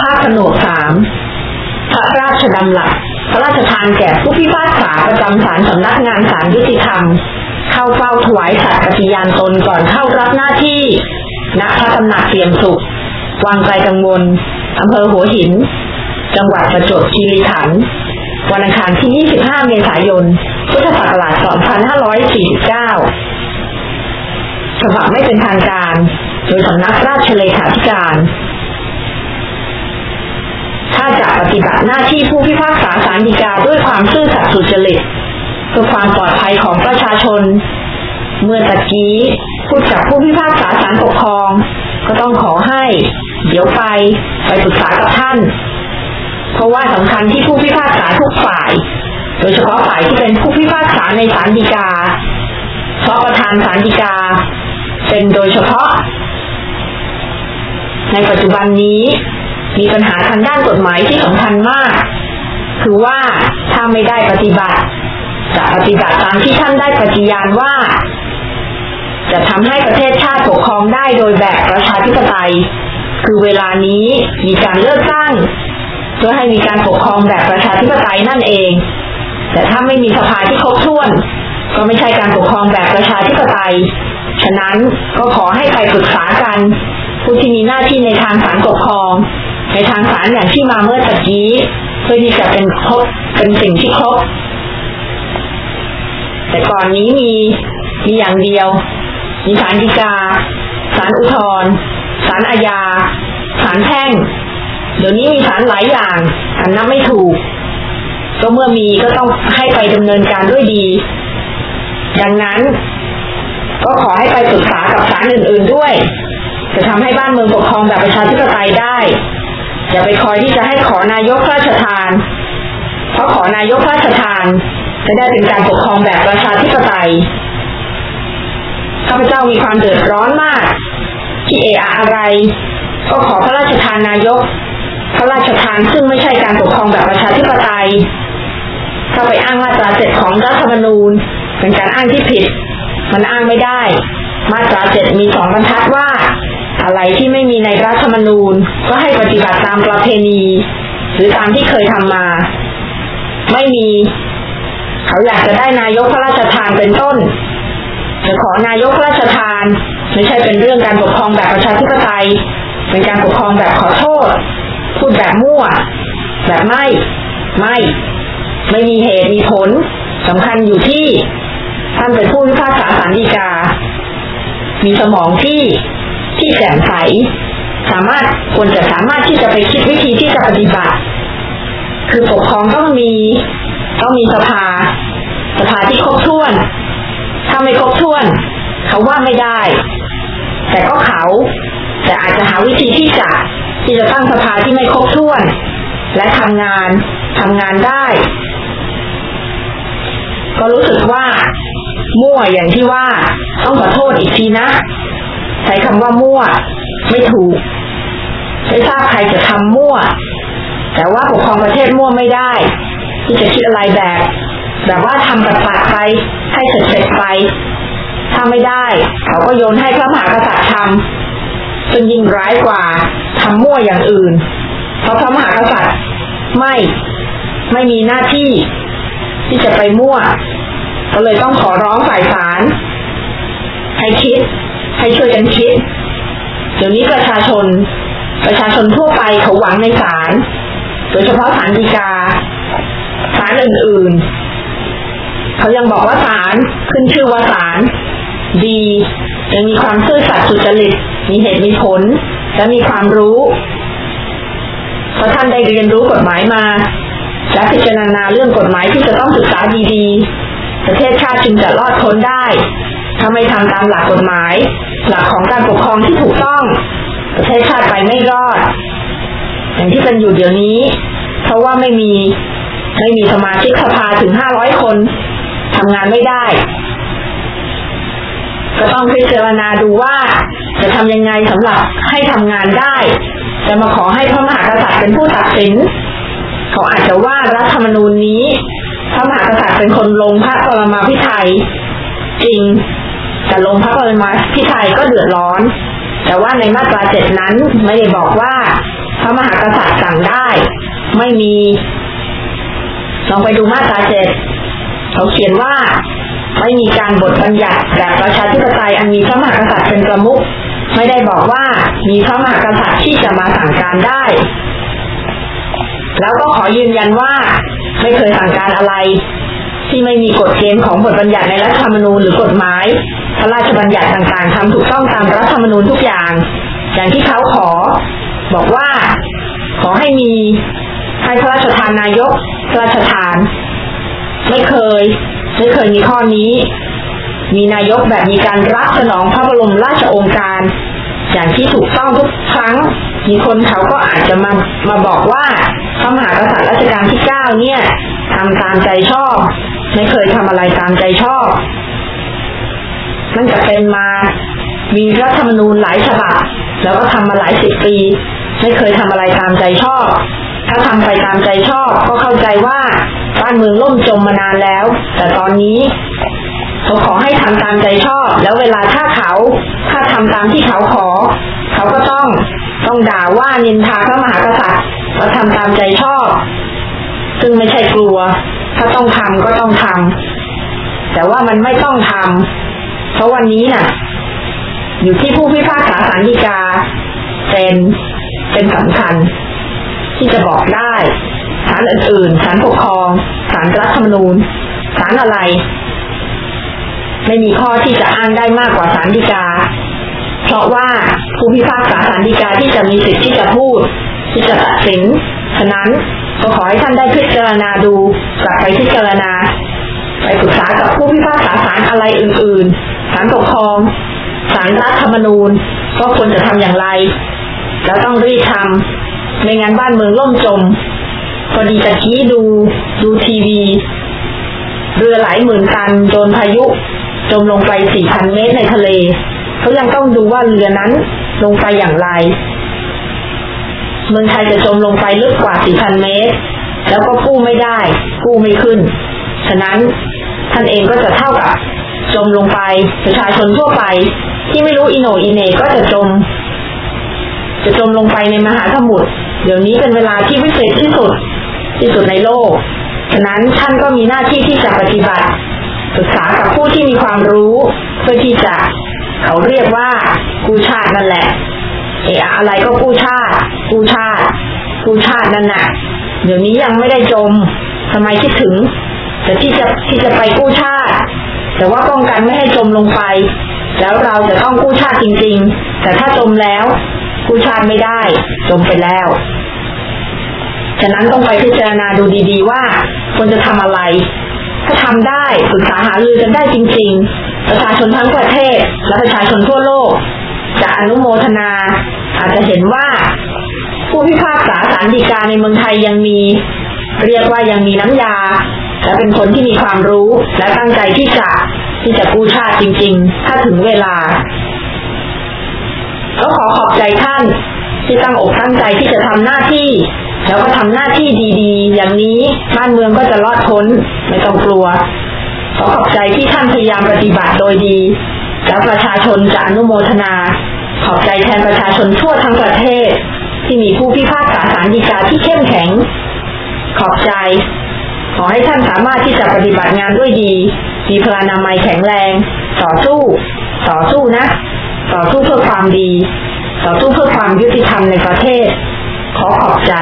ภาคผนวกสามพระราชดำรัสพระราชทานแก่ผู้พิพากษาประจำศาลสำนักงานศาลยุติธรรม เข้าเฝ้าถวายสัตย์ปฏิญาณตนก่อนเข้ารับหน้าที่ณพระตำหนักเตรียมสุข วังไกลกังวลอำเภอหัวหิน จังหวัดประจวบคีรีขันธ์วันอังคารที่ 25 เมษายน พุทธศักราช 2549 ฉบับไม่เป็นทางการ โดยสำนักราชเลขาธิการ ปฏิบัติหน้าที่ผู้พิพากษาสารดีกาด้วยความซื่อสัตย์สุจริตเพื่อความปลอดภัยของประชาชน เมื่อตะกี้พูดกับผู้พิพากษาศาลปกครอง ก็ต้องขอให้ เดี๋ยวไปไปปรึกษากับท่าน เพราะว่าสำคัญที่ผู้พิพากษาทุกฝ่าย โดยเฉพาะฝ่ายที่เป็นผู้พิพากษาในศาลฎีกาเพราะประธานศาลฎีกา เป็นโดยเฉพาะ ในปัจจุบันนี้ มีปัญหาทางด้านกฎหมายที่สำคัญมาก คือว่าถ้าไม่ได้ปฏิบัติ จะปฏิบัติตามที่ท่านได้ปฏิญาณว่า จะทำให้ประเทศชาติปกครองได้โดยแบบประชาธิปไตย คือเวลานี้มีการเลือกตั้งเพื่อให้มีการปกครองแบบประชาธิปไตยนั่นเอง แต่ถ้าไม่มีสภาที่ครบถ้วน ก็ไม่ใช่การปกครองแบบประชาธิปไตย ฉะนั้นก็ขอให้ไปปรึกษากัน ผู้ที่มีหน้าที่ในทางศาลปกครอง ในทางศาลอย่างที่มาเมื่อตะกี้ เพื่อที่จะเป็นครบเป็นสิ่งที่ครบ แต่ก่อนนี้มีมีอย่างเดียว มีศาลฎีกาศาลอุทธรณ์ศาลอาญาศาลแพ่ง เดี๋ยวนี้มีศาลหลายอย่างอันนับไม่ถูก ก็เมื่อมีก็ต้องให้ไปดำเนินการด้วยดี ดังนั้น ก็ขอให้ไปปรึกษากับศาลอื่น ๆด้วย จะทำให้บ้านเมืองปกครองแบบประชาธิปไตยได้ อย่าไปคอยที่จะให้ขอนายกพระราชทาน เพราะขอนายกพระราชทานจะได้เป็นการปกครองแบบประชาธิปไตยข้าพเจ้ามีความเดือดร้อนมาก ที่เอออะไร ก็ขอพระราชทานนายก พระราชทานซึ่งไม่ใช่การปกครองแบบประชาธิปไตยถ้าไปอ้างมาตราเจ็ดของรัฐธรรมนูญ เป็นการอ้างที่ผิด มันอ้างไม่ได้ มาตราเจ็ดมีสองบรรทัดว่า อะไรที่ไม่มีในรัฐธรรมนูญ ก็ให้ปฏิบัติตามประเพณี หรือตามที่เคยทำมา ไม่มี เขาอยากจะได้นายกพระราชทานเป็นต้นจะขอนายกพระราชทาน ไม่ใช่เป็นเรื่องการปกครองแบบประชาธิปไตยเป็นการปกครองแบบขอโทษ พูดแบบมั่ว แบบไม่ ไม่ ไม่มีเหตุมีผลสำคัญอยู่ที่ ท่านเป็นผู้พิพากษาศาลฎีกา มีสมองที่ ที่แจ่มใสสามารถควรจะสามารถที่จะไปคิดวิธีที่จะปฏิบัติ คือปกครองต้องมีต้องมีสภา สภาที่ครบถ้วน ถ้าไม่ครบถ้วน เขาว่าไม่ได้ แต่ก็เขา แต่อาจจะหาวิธีที่จะที่จะตั้งสภาที่ไม่ครบถ้วน และทำงานทำงานได้ ก็รู้สึกว่า มั่วอย่างที่ว่า ต้องขอโทษอีกทีนะ ใช้คำว่ามั่ว ไม่ถูก ไม่ทราบใครจะทำมั่ว แต่ว่าปกครองประเทศมั่วไม่ได้ ที่จะคิดอะไรแบบ แบบว่าทำปัดปัดไป ให้เสร็จเสร็จไป ถ้าไม่ได้ เขาก็โยนให้พระมหากษัตริย์ทำจนยิ่งร้ายกว่าทำมั่วอย่างอื่น เพราะพระมหากษัตริย์ไม่ไม่มีหน้าที่ที่จะไปมั่ว ก็เลยต้องขอร้องฝ่ายศาลให้คิด ให้ช่วยกันคิด เดี๋ยวนี้ประชาชน ประชาชนทั่วไปเขาหวังในศาลโดยเฉพาะศาลฎีกาศาลอื่นๆ เขายังบอกว่าศาลขึ้นชื่อว่าศาลดียังมีความซื่อสัตย์สุจริต มีเหตุมีผล และมีความรู้เพราะท่านได้เรียนรู้กฎหมายมา และพิจารณาเรื่องกฎหมายที่จะต้องศึกษาดีๆ ประเทศชาติจึงจะรอดพ้นได้ ถ้าไม่ทำตามหลักกฎหมาย หลักของการปกครองที่ถูกต้องประเทศชาติไปไม่รอด อย่างที่เป็นอยู่เดี๋ยวนี้ เพราะว่าไม่มีไม่มีสมาชิกสภาถึงห้าร้อยคนทำงานไม่ได้ ก็ต้องพิจารณาดูว่า จะทำยังไงสำหรับให้ทำงานได้จะมาขอให้พระมหากษัตริย์เป็นผู้ตัดสินเขาอาจจะว่ารัฐธรรมนูญนี้พระมหากษัตริย์เป็นคนลงพระปรมาภิไธยจริง แต่ลงพระปรมาภิไธยก็เดือดร้อน แต่ว่าในมาตราเจ็ดนั้นไม่ได้บอกว่าพระมหากษัตริย์สั่งได้ ไม่มี ลองไปดูมาตราเจ็ดเขาเขียนว่าไม่มีการบทบัญญัติแบบประชาธิปไตยอันมีพระมหากษัตริย์เป็นประมุขไม่ได้บอกว่ามีพระมหากษัตริย์ที่จะมาสั่งการได้ แล้วก็ขอยืนยันว่า ไม่เคยสั่งการอะไร ที่ไม่มีกฎเกณฑ์ของบทบัญญัติในรัฐธรรมนูญหรือกฎหมาย พระราชบัญญัติต่างๆทำถูกต้องตามรัฐธรรมนูญทุกอย่าง อย่างที่เขาขอ บอกว่า ขอให้มีให้พระราชทานนายกพระราชทาน ไม่เคย ไม่เคยมีข้อนี้ มีนายกแบบมีการรับสนองพระบรมราชโองการ อย่างที่ถูกต้องทุกครั้ง มีคนเขาก็อาจจะมามาบอกว่าพระมหากษัตริย์รัชกาลที่เก้าเนี่ยทำตามใจชอบ ไม่เคยทำอะไรตามใจชอบ มันจะเป็นมา มีรัฐธรรมนูญหลายฉบับแล้วก็ทำมาหลายสิบปี ไม่เคยทำอะไรตามใจชอบ ถ้าทำไปตามใจชอบ ก็เข้าใจว่าบ้านเมืองล่มจมมานานแล้ว แต่ตอนนี้เขาขอให้ทำตามใจชอบ แล้วเวลาถ้าเขา ถ้าทำตามที่เขาขอ เขาก็ต้องต้องด่าว่านินทาพระมหากษัตริย์ว่าทำตามใจชอบ ซึ่งไม่ใช่กลัว ถ้าต้องทำก็ต้องทำแต่ว่ามันไม่ต้องทำเพราะวันนี้น่ะ อยู่ที่ผู้พิพากษาศาลฎีกาเป็นเป็นสำคัญ ที่จะบอกได้ศาลอื่นๆศาลปกครองศาลรัฐธรรมนูญศาลอะไร ไม่มีข้อที่จะอ้างได้มากกว่าศาลฎีกา เพราะว่าผู้พิพากษาศาลฎีกาที่จะมีสิทธิ์ที่จะพูด ที่จะตัดสินฉะนั้น ก็ขอให้ท่านได้พิจารณาดูกลับไปพิจารณา ไปปรึกษากับผู้พิพากษาศาลอะไรอื่นๆศาลปกครองศาลรัฐธรรมนูญก็ควรจะทำอย่างไร แล้วต้องรีบทำไม่งั้นบ้านเมืองล่มจม พอดีตะกี้ดูดูทีวี เรือหลายหมื่นตันโดนพายุ จมลงไปสี่พันเมตรในทะเลเขายังต้องดูว่าเรือนั้นลงไปอย่างไร เมืองไทยจะจมลงไปลึกกว่าสี่พันเมตร แล้วก็กู้ไม่ได้ กู้ไม่ขึ้น ฉะนั้นท่านเองก็จะเท่ากับจมลงไปประชาชนทั่วไป ที่ไม่รู้อิโนอิเนก็จะจม จะจมลงไปในมหาสมุทรเดี๋ยวนี้เป็นเวลาที่วิเศษที่สุดที่สุดในโลก ฉะนั้นท่านก็มีหน้าที่ที่จะปฏิบัติศึกษากับผู้ที่มีความรู้ เพื่อที่จะเขาเรียกว่ากู้ชาตินั่นแหละ เอออะไรก็กู้ชาติกู้ชาติกู้ชาตินั่นน่ะ เดี๋ยวนี้ยังไม่ได้จมทำไมคิดถึง แต่ที่จะที่จะไปกู้ชาติ แต่ว่าป้องกันไม่ให้จมลงไป แล้วเราจะต้องกู้ชาติจริง ๆ แต่ถ้าจมแล้วกู้ชาติไม่ได้ จมไปแล้ว ฉะนั้นต้องไปพิจารณาดูดีๆว่าควรจะทำอะไร ถ้าทำได้ปรึกษาหารือกันได้จริง ๆ ประชาชนทั้งประเทศ และประชาชนทั่วโลกจะอนุโมทนา อาจจะเห็นว่าผู้พิพากษาศาลฎีกาในเมืองไทยยังมี เรียกว่ายังมีน้ำยา และเป็นคนที่มีความรู้และตั้งใจที่จะที่จะกู้ชาติจริง ๆ ถ้าถึงเวลาก็ขอขอบใจท่านที่ตั้งอกตั้งใจที่จะทำหน้าที่ แล้วก็ทำหน้าที่ดีๆ อย่างนี้บ้านเมืองก็จะรอดพ้นไม่ต้องกลัวขอขอบใจที่ท่านพยายามปฏิบัติโดยดี แล้วประชาชนจะอนุโมทนา ขอบใจแทนประชาชนทั่วทั้งประเทศ ที่มีผู้พิพากษาศาลฎีกาที่เข้มแข็ง ขอบใจ ขอให้ท่านสามารถที่จะปฏิบัติงานด้วยดี มีพลานามัยแข็งแรง ต่อสู้ ต่อสู้นะ ต่อสู้เพื่อความดี ต่อสู้เพื่อความยุติธรรมในประเทศ ขอขอบใจ